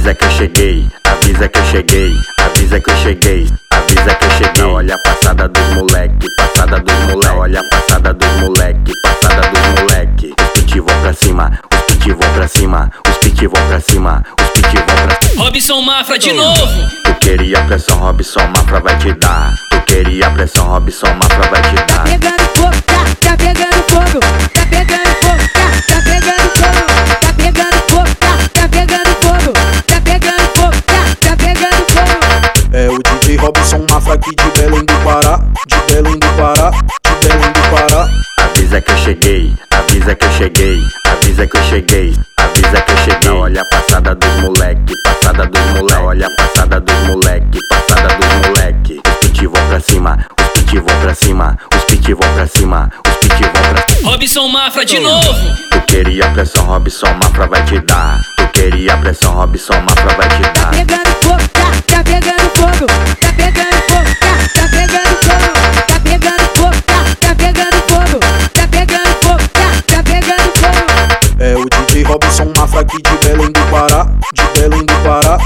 Avisa que eu cheguei, avisa que eu cheguei, avisa que eu cheguei, avisa que eu cheguei. Olha a passada dos moleque, passada dos moleque, olha a passada dos moleque, passada dos moleque. Os pit vão pra cima, os pit vão pra cima, os pit vão pra cima, os pit vão pra cima. Robson Mafra de novo. Tu queria pressão, Robson Mafra vai te dar. Tu queria pressão, Robson Mafra vai te Tá dar. Do Pará, de Belém do Pará, de Belém do Pará. Avisa que eu cheguei, avisa que eu cheguei, avisa que eu cheguei, avisa que eu cheguei. Olha a passada dos moleque, passada dos moleque, olha a passada dos moleque, passada dos moleque. Os pit vão pra cima, os pit vão pra cima, os pit vão pra cima, os pit vão pra cima. Robson Mafra de novo. Tu queria pressão, Robson Mafra vai te dar. Tu queria pressão, Robson Mafra vai te dar. Aqui de Belém do Pará, de Belém do Pará,